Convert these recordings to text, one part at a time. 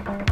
I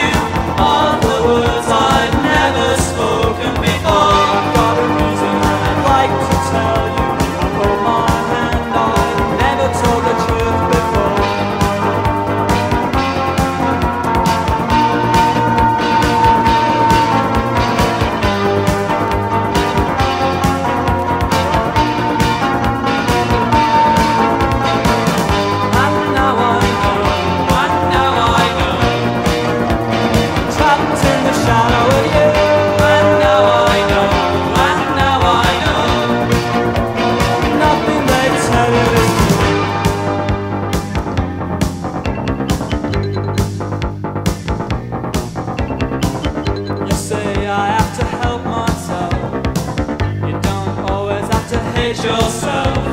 yourself.